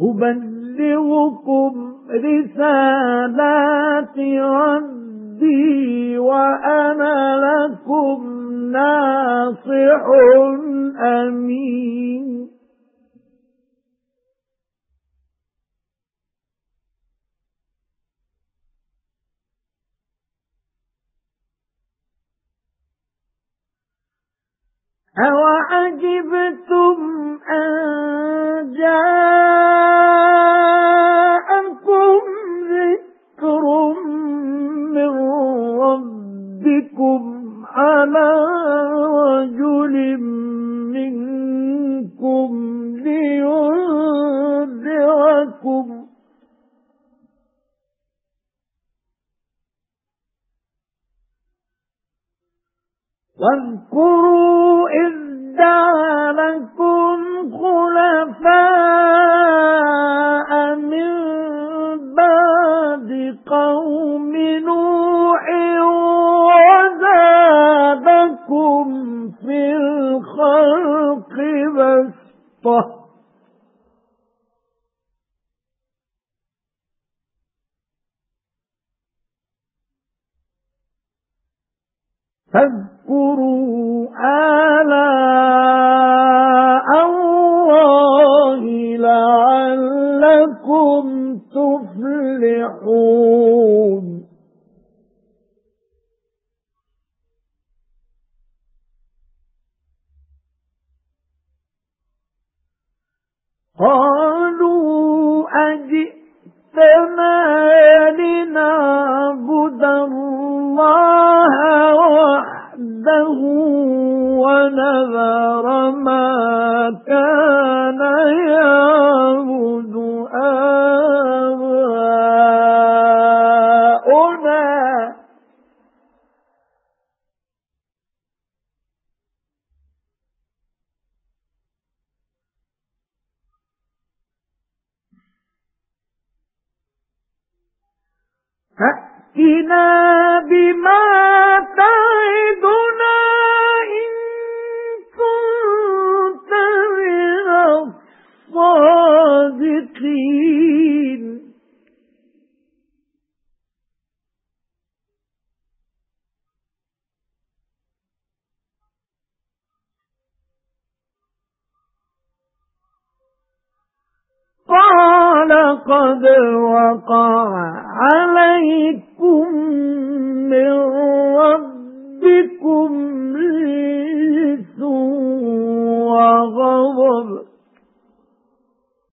أُبَلِّغُكُمْ رِسَالَاتِ رَبِّي وَأَنَا لَكُمْ نَاصِحٌ أَمِينٌ. أَوَعَجِبْتُمْ رَجُلٍ مِّنكُمْ لِيُنذِرَكُمْ. وَاذْكُرُوا بَسْطَةً فاذكروا آلاء الله لعلكم تفلحون. قالوا أجئتنا لنعبد الله وَحْدَهُ وَنَذَرَ مَا كَانَ يَعْبُدُ فَأْتِنَا قَالَ قَدْ وَقَعَ عَلَيْكُمْ مِنْ رَبِّكُمْ